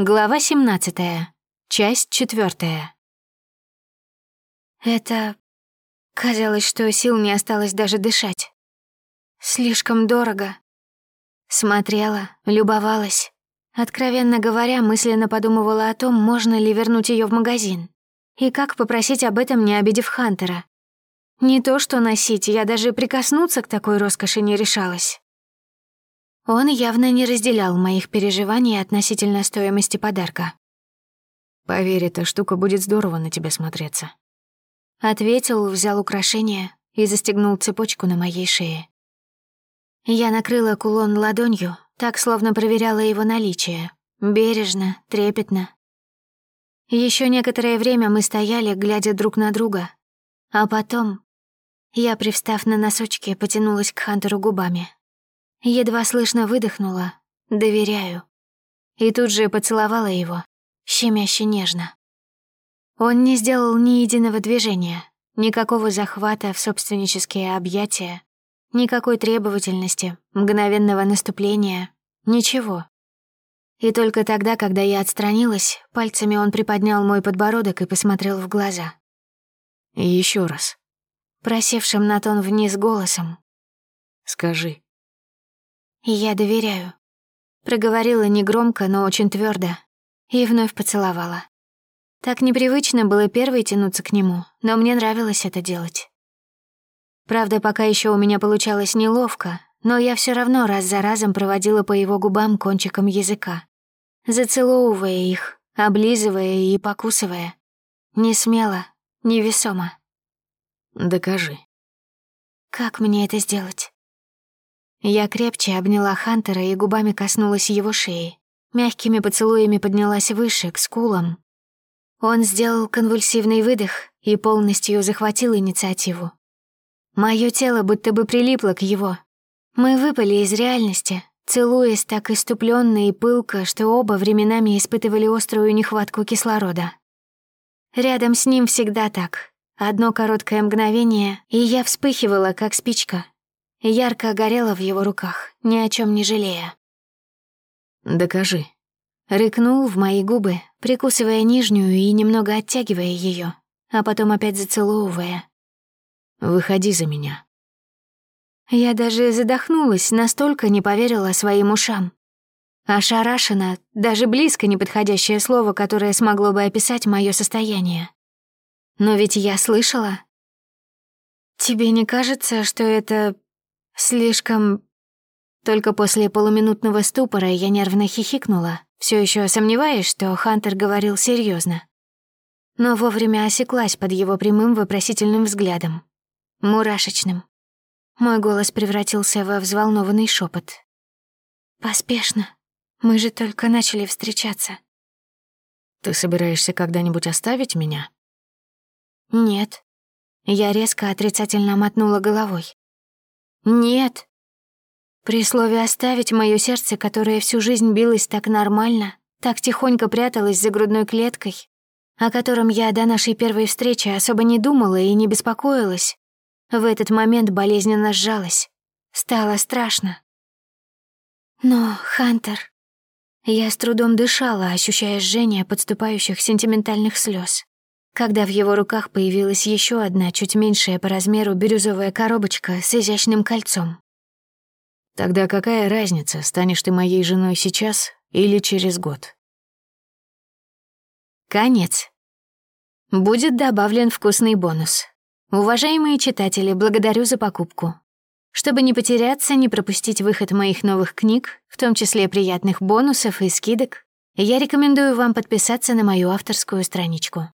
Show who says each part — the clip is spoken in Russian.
Speaker 1: Глава 17. Часть 4. Это... Казалось, что сил не осталось даже дышать. Слишком дорого. Смотрела, любовалась. Откровенно говоря, мысленно подумывала о том, можно ли вернуть ее в магазин. И как попросить об этом, не обидев Хантера. Не то что носить, я даже прикоснуться к такой роскоши не решалась. Он явно не разделял моих переживаний относительно стоимости подарка.
Speaker 2: «Поверь, эта штука будет здорово на тебе смотреться».
Speaker 1: Ответил, взял украшение и застегнул цепочку на моей шее. Я накрыла кулон ладонью, так словно проверяла его наличие. Бережно, трепетно. Еще некоторое время мы стояли, глядя друг на друга. А потом я, привстав на носочки, потянулась к Хантеру губами. Едва слышно выдохнула «доверяю». И тут же поцеловала его, щемяще нежно. Он не сделал ни единого движения, никакого захвата в собственнические объятия, никакой требовательности, мгновенного наступления, ничего. И только тогда, когда я отстранилась, пальцами он приподнял мой подбородок и посмотрел в глаза.
Speaker 2: Еще раз.
Speaker 1: Просевшим на тон вниз голосом.
Speaker 2: Скажи,
Speaker 1: «Я доверяю», — проговорила негромко, но очень твердо, и вновь поцеловала. Так непривычно было первой тянуться к нему, но мне нравилось это делать. Правда, пока еще у меня получалось неловко, но я все равно раз за разом проводила по его губам кончиком языка, зацеловывая их, облизывая и покусывая. Не смело, невесомо.
Speaker 2: «Докажи».
Speaker 1: «Как мне это сделать?» Я крепче обняла Хантера и губами коснулась его шеи. Мягкими поцелуями поднялась выше, к скулам. Он сделал конвульсивный выдох и полностью захватил инициативу. Моё тело будто бы прилипло к его. Мы выпали из реальности, целуясь так иступленно и пылко, что оба временами испытывали острую нехватку кислорода. Рядом с ним всегда так. Одно короткое мгновение, и я вспыхивала, как спичка, ярко горела в его руках, ни о чем не жалея.
Speaker 2: «Докажи».
Speaker 1: Рыкнул в мои губы, прикусывая нижнюю и немного оттягивая ее, а потом опять зацеловывая.
Speaker 2: «Выходи за меня».
Speaker 1: Я даже задохнулась, настолько не поверила своим ушам. Ошарашена, даже близко неподходящее слово, которое смогло бы описать мое состояние. Но ведь я слышала. «Тебе не кажется, что это Слишком... Только после полуминутного ступора я нервно хихикнула, все еще сомневаясь, что Хантер говорил серьезно. Но вовремя осеклась под его прямым вопросительным взглядом. Мурашечным. Мой голос превратился во взволнованный шепот. «Поспешно. Мы же только начали встречаться».
Speaker 2: «Ты собираешься когда-нибудь оставить меня?»
Speaker 1: «Нет». Я резко отрицательно мотнула головой. Нет. При слове «оставить» мое сердце, которое всю жизнь билось так нормально, так тихонько пряталось за грудной клеткой, о котором я до нашей первой встречи особо не думала и не беспокоилась, в этот момент болезненно сжалась. Стало страшно. Но, Хантер... Я с трудом дышала, ощущая жжение подступающих сентиментальных слез когда в его руках появилась еще одна, чуть меньшая по размеру бирюзовая коробочка с изящным кольцом.
Speaker 2: «Тогда какая разница, станешь ты моей женой сейчас или через год?»
Speaker 1: Конец. Будет добавлен вкусный бонус. Уважаемые читатели, благодарю за покупку. Чтобы не потеряться, не пропустить выход моих новых книг, в том числе приятных бонусов и скидок, я рекомендую вам подписаться на мою авторскую страничку.